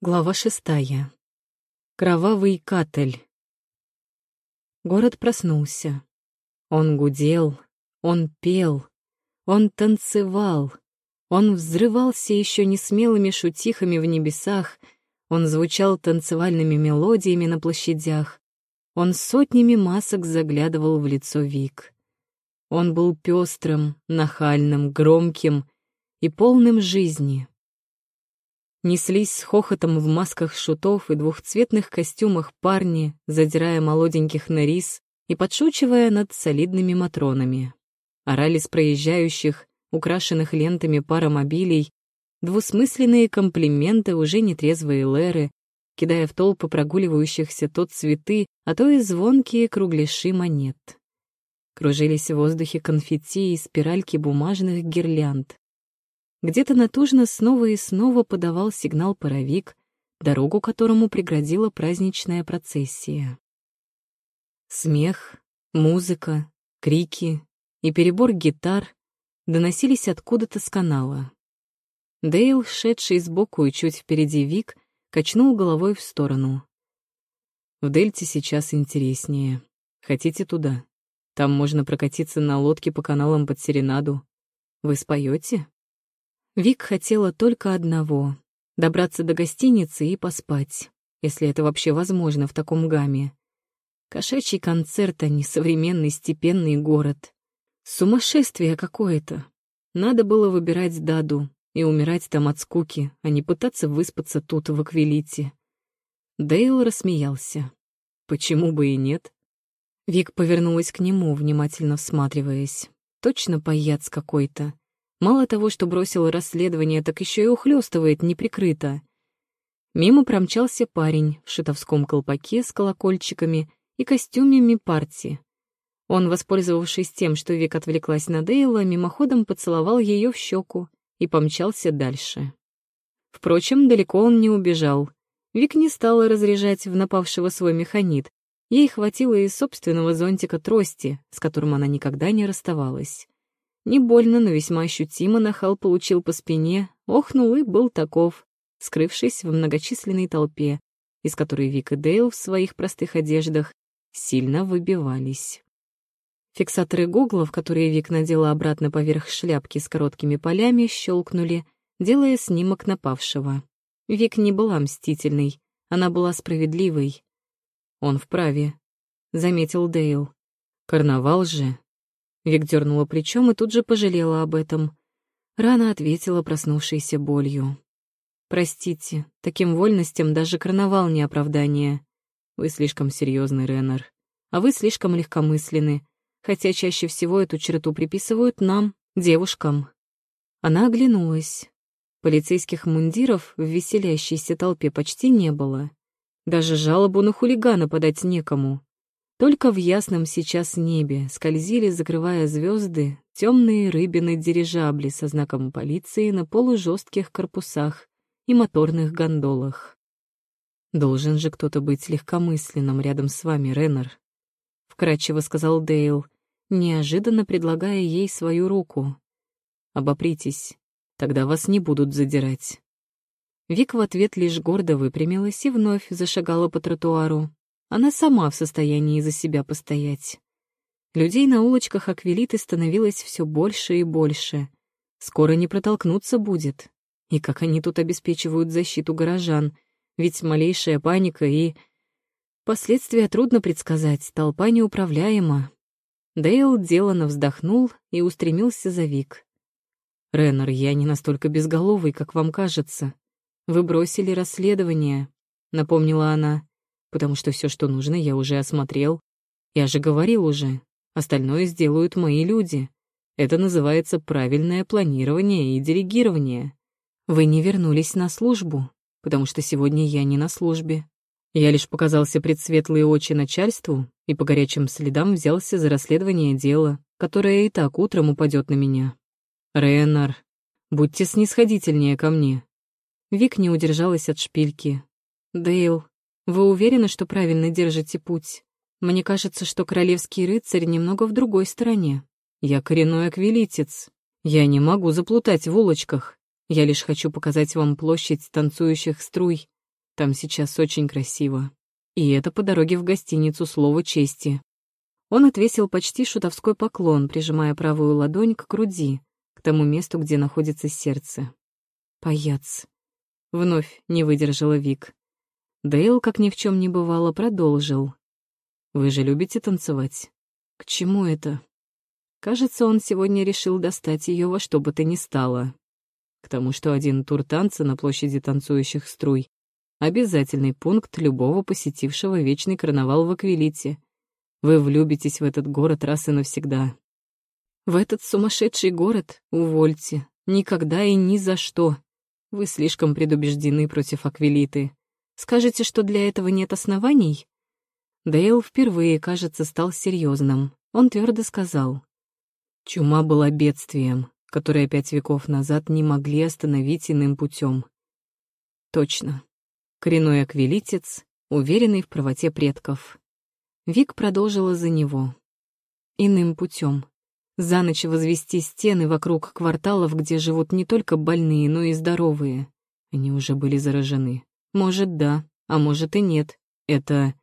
Глава шестая. Кровавый катель. Город проснулся. Он гудел, он пел, он танцевал, он взрывался еще не смелыми шутихами в небесах, он звучал танцевальными мелодиями на площадях, он сотнями масок заглядывал в лицо Вик. Он был пестрым, нахальным, громким и полным жизни неслись с хохотом в масках шутов и двухцветных костюмах парни, задирая молоденьких на рис и подшучивая над солидными матронами. Орали с проезжающих, украшенных лентами паромобилей, двусмысленные комплименты уже нетрезвые леры, кидая в толпы прогуливающихся то цветы, а то и звонкие кругляши монет. Кружились в воздухе конфетти и спиральки бумажных гирлянд. Где-то натужно снова и снова подавал сигнал паровик, дорогу которому преградила праздничная процессия. Смех, музыка, крики и перебор гитар доносились откуда-то с канала. Дейл, шедший сбоку и чуть впереди Вик, качнул головой в сторону. «В Дельте сейчас интереснее. Хотите туда? Там можно прокатиться на лодке по каналам под серенаду. Вы споете? Вик хотела только одного — добраться до гостиницы и поспать, если это вообще возможно в таком гамме. Кошачий концерт, а не современный степенный город. Сумасшествие какое-то. Надо было выбирать Даду и умирать там от скуки, а не пытаться выспаться тут, в Аквилите. Дейл рассмеялся. Почему бы и нет? Вик повернулась к нему, внимательно всматриваясь. Точно паяц какой-то. Мало того, что бросил расследование, так еще и ухлёстывает неприкрыто. Мимо промчался парень в шитовском колпаке с колокольчиками и костюме партии. Он, воспользовавшись тем, что Вик отвлеклась на Дейла, мимоходом поцеловал ее в щеку и помчался дальше. Впрочем, далеко он не убежал. Вик не стала разряжать в напавшего свой механит. Ей хватило и собственного зонтика трости, с которым она никогда не расставалась. Не больно, но весьма ощутимо нахал получил по спине, охнул и был таков, скрывшись в многочисленной толпе, из которой Вик и Дейл в своих простых одеждах сильно выбивались. Фиксаторы гуглов, которые Вик надела обратно поверх шляпки с короткими полями, щелкнули, делая снимок напавшего. Вик не была мстительной, она была справедливой. «Он вправе», — заметил Дейл. «Карнавал же, Вик дернула плечом и тут же пожалела об этом. Рано ответила проснувшейся болью. «Простите, таким вольностям даже карнавал не оправдание. Вы слишком серьезный, Реннер. А вы слишком легкомысленны, хотя чаще всего эту черту приписывают нам, девушкам». Она оглянулась. Полицейских мундиров в веселящейся толпе почти не было. Даже жалобу на хулигана подать некому. Только в ясном сейчас небе скользили, закрывая звезды, темные рыбины дирижабли со знаком полиции на полужестких корпусах и моторных гондолах. «Должен же кто-то быть легкомысленным рядом с вами, Реннер», — вкратчиво сказал Дейл, неожиданно предлагая ей свою руку. «Обопритесь, тогда вас не будут задирать». Вик в ответ лишь гордо выпрямилась и вновь зашагала по тротуару, она сама в состоянии за себя постоять. Людей на улочках Аквилиты становилось все больше и больше. Скоро не протолкнуться будет. И как они тут обеспечивают защиту горожан, ведь малейшая паника и... Последствия трудно предсказать, толпа неуправляема. Дейл делано вздохнул и устремился за Вик. «Реннер, я не настолько безголовый, как вам кажется. Вы бросили расследование», — напомнила она потому что все, что нужно, я уже осмотрел. Я же говорил уже, остальное сделают мои люди. Это называется правильное планирование и делегирование. Вы не вернулись на службу, потому что сегодня я не на службе. Я лишь показался пред светлые очи начальству и по горячим следам взялся за расследование дела, которое и так утром упадет на меня. Ренар, будьте снисходительнее ко мне. Вик не удержалась от шпильки. Дейл, вы уверены, что правильно держите путь? Мне кажется, что королевский рыцарь немного в другой стороне. Я коренной аквилитец. Я не могу заплутать в улочках. Я лишь хочу показать вам площадь танцующих струй, Там сейчас очень красиво. И это по дороге в гостиницу слово чести. Он отвесил почти шутовской поклон, прижимая правую ладонь к груди, к тому месту, где находится сердце. Паяц. Вновь не выдержала Вик. Дейл, как ни в чем не бывало, продолжил. «Вы же любите танцевать? К чему это?» Кажется, он сегодня решил достать ее во что бы то ни стало. К тому, что один тур танца на площади танцующих струй — обязательный пункт любого посетившего вечный карнавал в Аквилите. Вы влюбитесь в этот город раз и навсегда. В этот сумасшедший город увольте. Никогда и ни за что. Вы слишком предубеждены против Аквилиты. Скажете, что для этого нет оснований? Дейл впервые, кажется, стал серьезным. Он твердо сказал. Чума была бедствием, которое пять веков назад не могли остановить иным путем. Точно. Коренной аквилитец, уверенный в правоте предков. Вик продолжила за него. Иным путем за ночь возвести стены вокруг кварталов, где живут не только больные, но и здоровые. Они уже были заражены. Может, да, а может и нет. Это...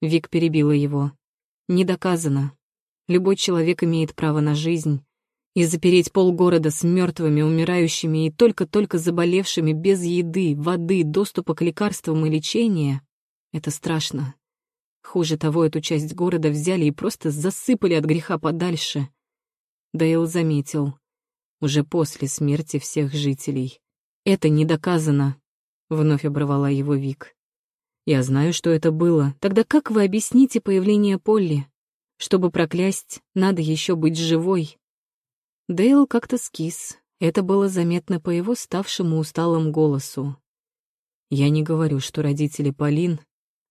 Вик перебила его. Не доказано. Любой человек имеет право на жизнь. И запереть полгорода с мертвыми, умирающими и только-только заболевшими без еды, воды, доступа к лекарствам и лечения — это страшно. Хуже того, эту часть города взяли и просто засыпали от греха подальше — Дейл заметил. Уже после смерти всех жителей. «Это не доказано», — вновь оборвала его Вик. «Я знаю, что это было. Тогда как вы объясните появление Полли? Чтобы проклясть, надо еще быть живой». Дейл как-то скис. Это было заметно по его ставшему усталым голосу. Я не говорю, что родители Полин,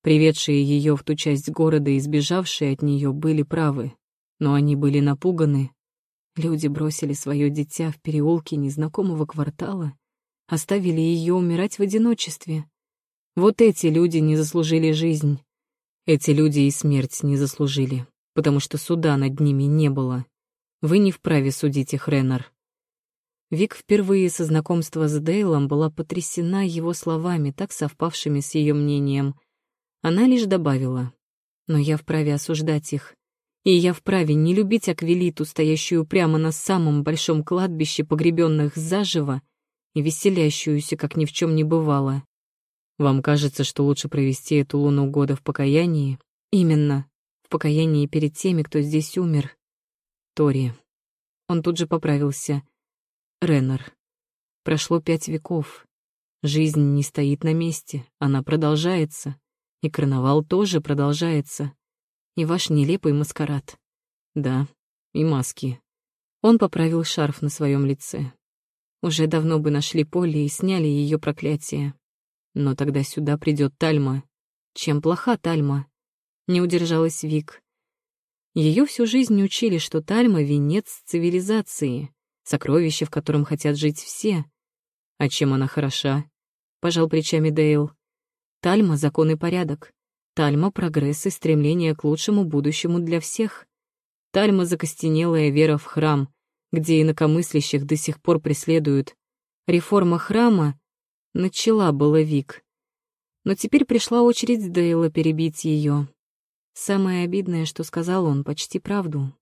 приведшие ее в ту часть города и сбежавшие от нее, были правы, но они были напуганы Люди бросили свое дитя в переулке незнакомого квартала, оставили ее умирать в одиночестве. Вот эти люди не заслужили жизнь. Эти люди и смерть не заслужили, потому что суда над ними не было. Вы не вправе судить их, Реннер. Вик впервые со знакомства с Дейлом была потрясена его словами, так совпавшими с ее мнением. Она лишь добавила, «Но я вправе осуждать их. И я вправе не любить Аквилиту, стоящую прямо на самом большом кладбище погребенных заживо и веселящуюся, как ни в чем не бывало. Вам кажется, что лучше провести эту луну года в покаянии? Именно, в покаянии перед теми, кто здесь умер. Тори. Он тут же поправился. Реннер. Прошло пять веков. Жизнь не стоит на месте, она продолжается. И карнавал тоже продолжается и ваш нелепый маскарад. Да, и маски. Он поправил шарф на своем лице. Уже давно бы нашли Поле и сняли ее проклятие. Но тогда сюда придет Тальма. Чем плоха Тальма? Не удержалась Вик. Ее всю жизнь учили, что Тальма — венец цивилизации, сокровище, в котором хотят жить все. А чем она хороша? Пожал плечами Дейл. Тальма — закон и порядок. Тальма — прогресс и стремление к лучшему будущему для всех. Тальма — закостенелая вера в храм, где инакомыслящих до сих пор преследуют. Реформа храма начала было Вик. Но теперь пришла очередь Дейла перебить ее. Самое обидное, что сказал он, почти правду.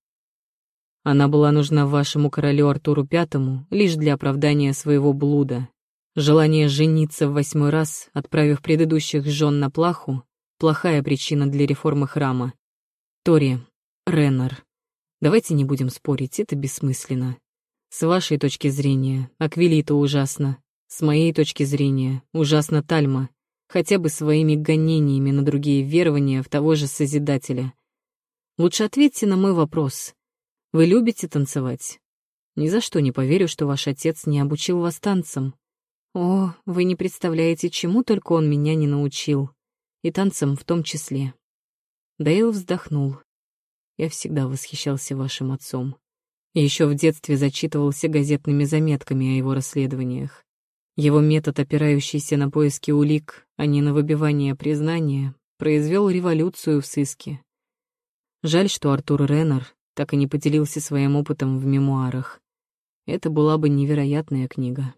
Она была нужна вашему королю Артуру Пятому лишь для оправдания своего блуда. Желание жениться в восьмой раз, отправив предыдущих жен на плаху, плохая причина для реформы храма. Тори, Реннер, давайте не будем спорить, это бессмысленно. С вашей точки зрения, Аквилита ужасно. С моей точки зрения, ужасно Тальма, хотя бы своими гонениями на другие верования в того же Созидателя. Лучше ответьте на мой вопрос. Вы любите танцевать? Ни за что не поверю, что ваш отец не обучил вас танцам. О, вы не представляете, чему только он меня не научил и танцам в том числе. Дейл вздохнул. Я всегда восхищался вашим отцом. Еще в детстве зачитывался газетными заметками о его расследованиях. Его метод, опирающийся на поиски улик, а не на выбивание признания, произвел революцию в сыске. Жаль, что Артур Реннер так и не поделился своим опытом в мемуарах. Это была бы невероятная книга.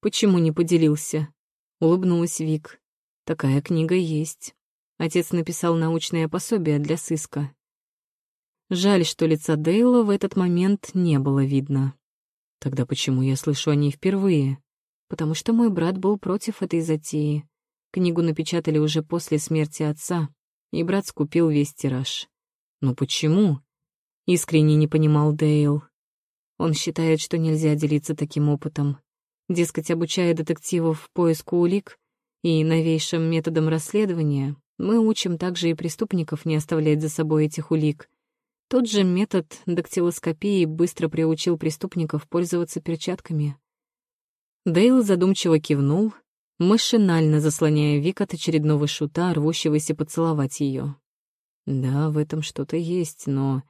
«Почему не поделился?» — улыбнулась Вик. Такая книга есть. Отец написал научное пособие для сыска. Жаль, что лица Дейла в этот момент не было видно. Тогда почему я слышу о ней впервые? Потому что мой брат был против этой затеи. Книгу напечатали уже после смерти отца, и брат скупил весь тираж. Но почему? Искренне не понимал Дейл. Он считает, что нельзя делиться таким опытом. Дескать, обучая детективов поиску улик и новейшим методам расследования, мы учим также и преступников не оставлять за собой этих улик. Тот же метод дактилоскопии быстро приучил преступников пользоваться перчатками. Дейл задумчиво кивнул, машинально заслоняя Вик от очередного шута, рвущегося поцеловать ее. Да, в этом что-то есть, но...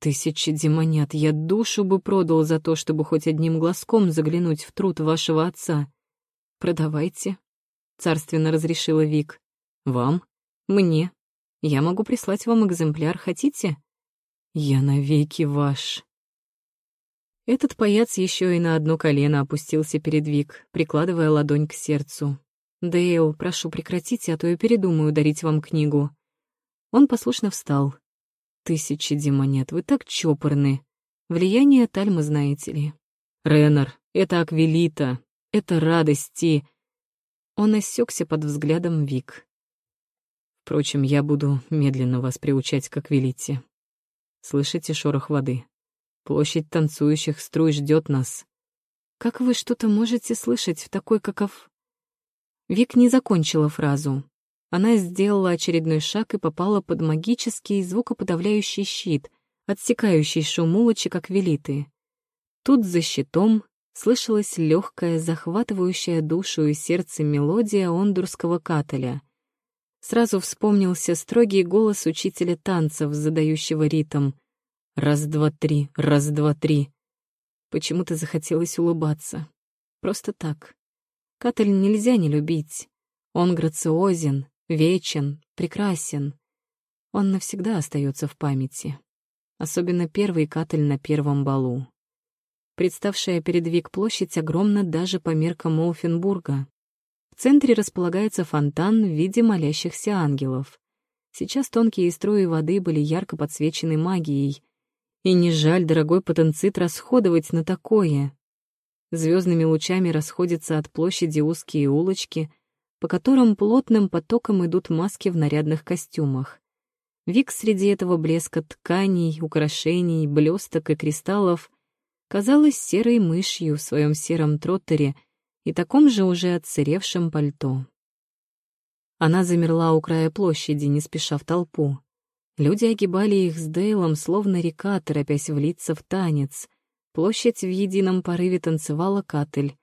Тысячи демонят, я душу бы продал за то, чтобы хоть одним глазком заглянуть в труд вашего отца. Продавайте, — царственно разрешила Вик. Вам? Мне? Я могу прислать вам экземпляр, хотите? Я навеки ваш. Этот паяц еще и на одно колено опустился перед Вик, прикладывая ладонь к сердцу. «Дейл, прошу, прекратите, а то я передумаю дарить вам книгу». Он послушно встал. «Тысячи демонет, вы так чопорны. Влияние Тальмы знаете ли». «Реннер, это Аквилита, это радости». Он осекся под взглядом Вик. «Впрочем, я буду медленно вас приучать к Аквилите. Слышите шорох воды? Площадь танцующих струй ждет нас. Как вы что-то можете слышать в такой каков... Вик не закончила фразу. Она сделала очередной шаг и попала под магический звукоподавляющий щит, отсекающий шум улочек аквилиты. Тут за щитом слышалась легкая, захватывающая душу и сердце мелодия ондурского каталя — Сразу вспомнился строгий голос учителя танцев, задающего ритм. Раз-два-три, раз-два-три. Почему-то захотелось улыбаться. Просто так. Катель нельзя не любить. Он грациозен, вечен, прекрасен. Он навсегда остается в памяти. Особенно первый Катель на первом балу. Представшая перед Вик площадь огромна даже по меркам Олфенбурга. В центре располагается фонтан в виде молящихся ангелов. Сейчас тонкие струи воды были ярко подсвечены магией. И не жаль дорогой потенцит расходовать на такое. Звездными лучами расходятся от площади узкие улочки, по которым плотным потоком идут маски в нарядных костюмах. Вик среди этого блеска тканей, украшений, блесток и кристаллов казалась серой мышью в своем сером троттере — и таком же уже отсыревшем пальто. Она замерла у края площади, не спеша в толпу. Люди огибали их с Дейлом, словно река, торопясь влиться в танец. Площадь в едином порыве танцевала катель.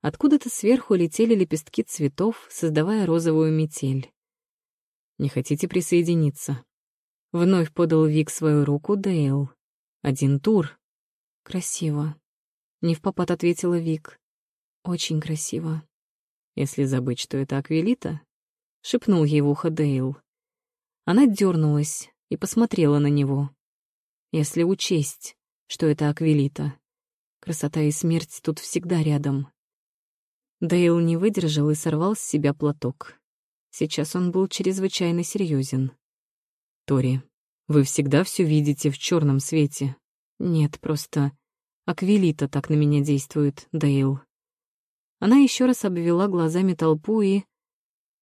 Откуда-то сверху летели лепестки цветов, создавая розовую метель. «Не хотите присоединиться?» Вновь подал Вик свою руку Дейл. «Один тур». «Красиво», — не в попад ответила Вик. Очень красиво. Если забыть, что это Аквилита, шепнул ей в ухо Дейл. Она дернулась и посмотрела на него. Если учесть, что это Аквилита, красота и смерть тут всегда рядом. Дейл не выдержал и сорвал с себя платок. Сейчас он был чрезвычайно серьезен. «Тори, вы всегда все видите в черном свете?» «Нет, просто Аквилита так на меня действует, Дейл». Она еще раз обвела глазами толпу и...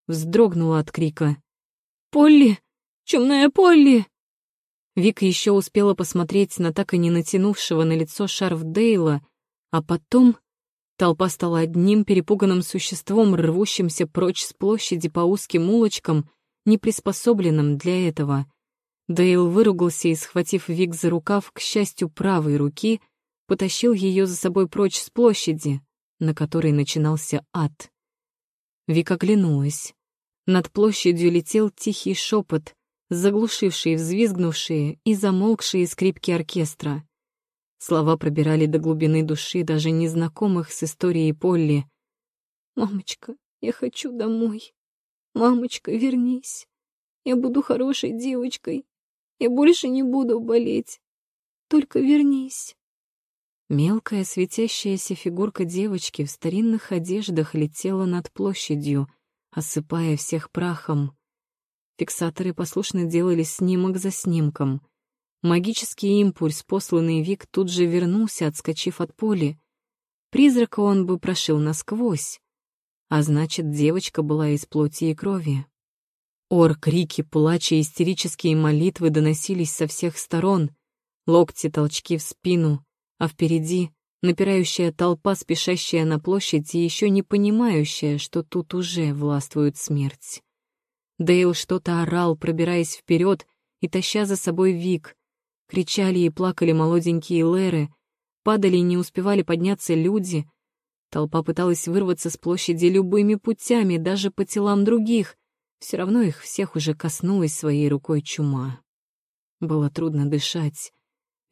вздрогнула от крика. «Полли! Чумная Полли!» Вика еще успела посмотреть на так и не натянувшего на лицо шарф Дейла, а потом толпа стала одним перепуганным существом, рвущимся прочь с площади по узким улочкам, не приспособленным для этого. Дейл выругался и, схватив Вик за рукав, к счастью, правой руки, потащил ее за собой прочь с площади, на которой начинался ад. Вика оглянулась. Над площадью летел тихий шепот, заглушивший взвизгнувшие и замолкшие скрипки оркестра. Слова пробирали до глубины души даже незнакомых с историей Полли. «Мамочка, я хочу домой. Мамочка, вернись. Я буду хорошей девочкой. Я больше не буду болеть. Только вернись». Мелкая светящаяся фигурка девочки в старинных одеждах летела над площадью, осыпая всех прахом. Фиксаторы послушно делали снимок за снимком. Магический импульс, посланный Вик, тут же вернулся, отскочив от поля. Призрака он бы прошил насквозь. А значит, девочка была из плоти и крови. Ор, крики, плача, истерические молитвы доносились со всех сторон. Локти, толчки в спину, а впереди напирающая толпа, спешащая на площадь и еще не понимающая, что тут уже властвует смерть. Дейл что-то орал, пробираясь вперед и таща за собой Вик. Кричали и плакали молоденькие Леры, падали и не успевали подняться люди. Толпа пыталась вырваться с площади любыми путями, даже по телам других. Все равно их всех уже коснулась своей рукой чума. Было трудно дышать.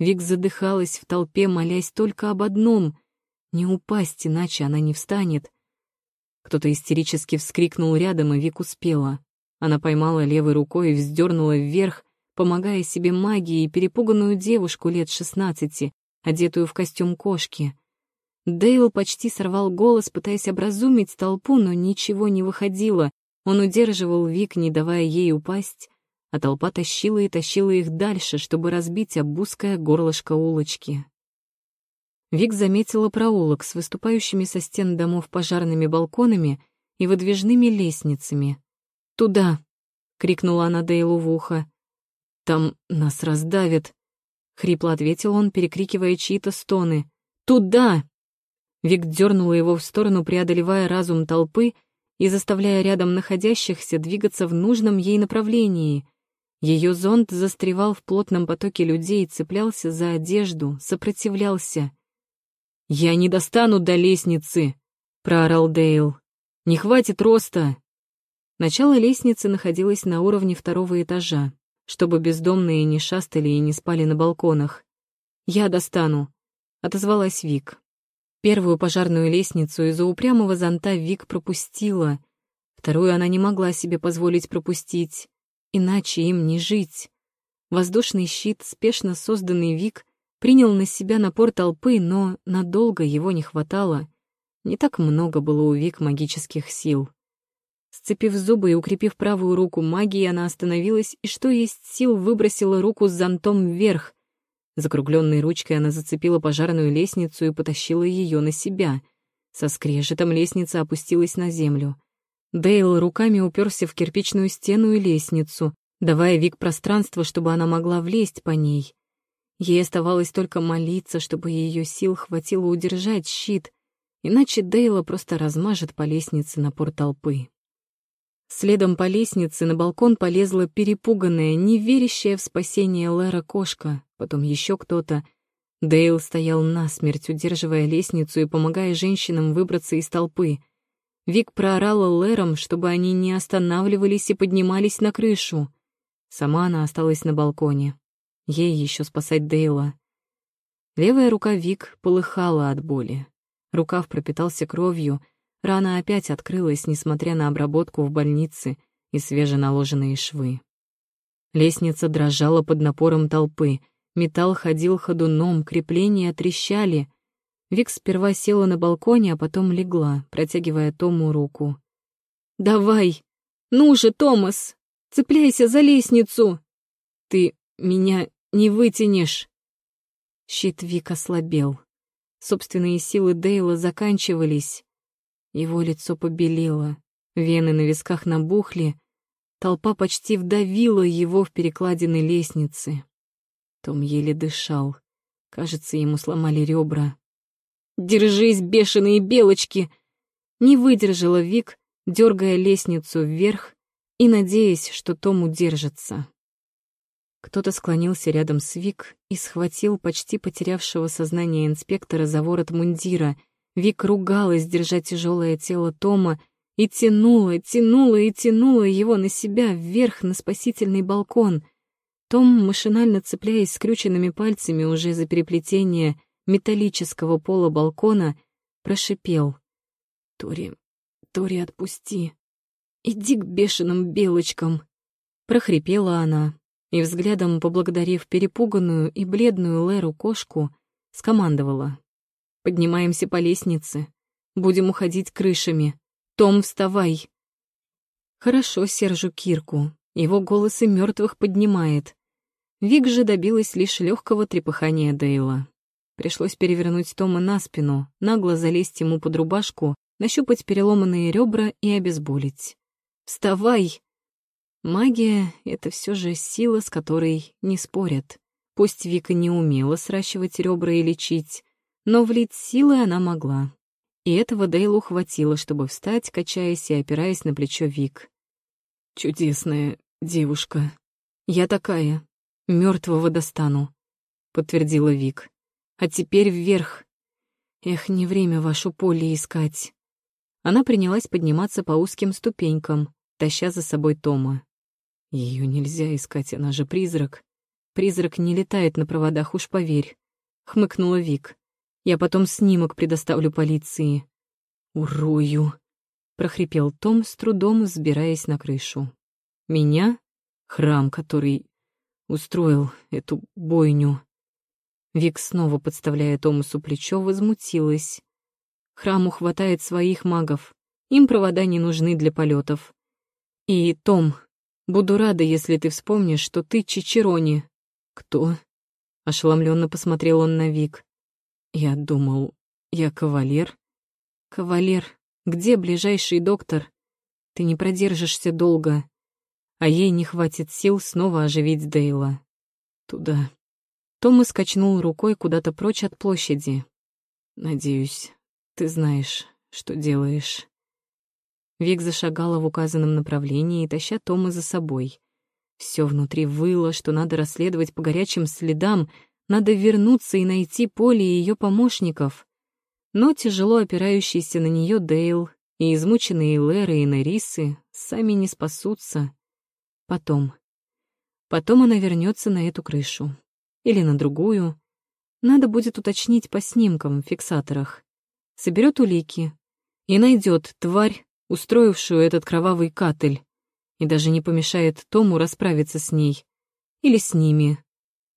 Вик задыхалась в толпе, молясь только об одном — не упасть, иначе она не встанет. Кто-то истерически вскрикнул рядом, и Вик успела. Она поймала левой рукой и вздернула вверх, помогая себе магией перепуганную девушку лет шестнадцати, одетую в костюм кошки. Дейл почти сорвал голос, пытаясь образумить толпу, но ничего не выходило. Он удерживал Вик, не давая ей упасть, а толпа тащила и тащила их дальше, чтобы разбить об узкое горлышко улочки. Вик заметила проулок с выступающими со стен домов пожарными балконами и выдвижными лестницами. «Туда!» — крикнула она Дейлу в ухо. «Там нас раздавят!» — хрипло ответил он, перекрикивая чьи-то стоны. «Туда!» Вик дернула его в сторону, преодолевая разум толпы и заставляя рядом находящихся двигаться в нужном ей направлении — ее зонт застревал в плотном потоке людей, цеплялся за одежду, сопротивлялся. «Я не достану до лестницы!» — проорал Дейл. «Не хватит роста!» Начало лестницы находилось на уровне второго этажа, чтобы бездомные не шастали и не спали на балконах. «Я достану», — отозвалась Вик. Первую пожарную лестницу из-за упрямого зонта Вик пропустила. Вторую она не могла себе позволить пропустить. Иначе им не жить. Воздушный щит, спешно созданный Вик, принял на себя напор толпы, но надолго его не хватало. Не так много было у Вик магических сил. Сцепив зубы и укрепив правую руку магией, она остановилась и, что есть сил, выбросила руку с зонтом вверх. Закругленной ручкой она зацепила пожарную лестницу и потащила ее на себя. Со скрежетом лестница опустилась на землю. Дейл руками уперся в кирпичную стену и лестницу, давая Вик пространство, чтобы она могла влезть по ней. Ей оставалось только молиться, чтобы ее сил хватило удержать щит, иначе Дейла просто размажет по лестнице напор толпы. Следом по лестнице на балкон полезла перепуганная, не верящая в спасение Лера кошка, потом еще кто-то. Дейл стоял насмерть, удерживая лестницу и помогая женщинам выбраться из толпы — Вик проорала Лером, чтобы они не останавливались и поднимались на крышу. Сама она осталась на балконе. Ей еще спасать Дейла. Левая рука Вик полыхала от боли. Рукав пропитался кровью, рана опять открылась, несмотря на обработку в больнице и свеженаложенные швы. Лестница дрожала под напором толпы, металл ходил ходуном, крепления трещали — Вик сперва села на балконе, а потом легла, протягивая Тому руку. «Давай! Ну же, Томас! Цепляйся за лестницу! Ты меня не вытянешь!» Щит Вик ослабел. Собственные силы Дейла заканчивались. Его лицо побелело, вены на висках набухли, толпа почти вдавила его в перекладины лестницы. Том еле дышал. Кажется, ему сломали ребра. Держись, бешеные белочки!» Не выдержала Вик, дергая лестницу вверх и надеясь, что Том удержится. Кто-то склонился рядом с Вик и схватил почти потерявшего сознание инспектора за ворот мундира. Вик ругалась, держа тяжелое тело Тома, и тянула, тянула и тянула его на себя вверх на спасительный балкон. Том, машинально цепляясь скрюченными пальцами уже за переплетение металлического пола балкона, прошипел. «Тори, Тори, отпусти. Иди к бешеным белочкам!» Прохрипела она, и взглядом, поблагодарив перепуганную и бледную Леру кошку, скомандовала. «Поднимаемся по лестнице. Будем уходить крышами. Том, вставай!» Хорошо Сержу Кирку, его голос и мертвых поднимает. Вик же добилась лишь легкого трепыхания Дейла. Пришлось перевернуть Тома на спину, нагло залезть ему под рубашку, нащупать переломанные ребра и обезболить. «Вставай!» Магия — это все же сила, с которой не спорят. Пусть Вика не умела сращивать ребра и лечить, но влить силы она могла. И этого Дейлу хватило, чтобы встать, качаясь и опираясь на плечо Вик. «Чудесная девушка. Я такая. Мертвого достану», — подтвердила Вик. «А теперь вверх. Эх, не время вашу поле искать». Она принялась подниматься по узким ступенькам, таща за собой Тома. Ее нельзя искать, она же призрак. Призрак не летает на проводах, уж поверь. Хмыкнула Вик. Я потом снимок предоставлю полиции. Урою. Прохрипел Том, с трудом взбираясь на крышу. Меня? Храм, который устроил эту бойню. Вик, снова подставляя Томасу плечо, возмутилась. Храму хватает своих магов. Им провода не нужны для полетов. И, Том, Буду рада, если ты вспомнишь, что ты Чичерони. Кто? Ошеломленно посмотрел он на Вик. Я думал, я кавалер. Кавалер, где ближайший доктор? Ты не продержишься долго. А ей не хватит сил снова оживить Дейла. Туда. Томас качнул рукой куда-то прочь от площади. Надеюсь, ты знаешь, что делаешь. Вик зашагала в указанном направлении, таща Тома за собой. Все внутри выло, что надо расследовать по горячим следам, надо вернуться и найти Поле и ее помощников. Но тяжело опирающийся на нее Дейл и измученные Леры и Нерисы сами не спасутся. Потом. Потом она вернется на эту крышу. Или на другую. Надо будет уточнить по снимкам в фиксаторах. Соберет улики и найдет тварь, устроившую этот кровавый катель, и даже не помешает Тому расправиться с ней. Или с ними.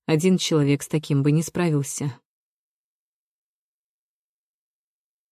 Один человек с таким бы не справился.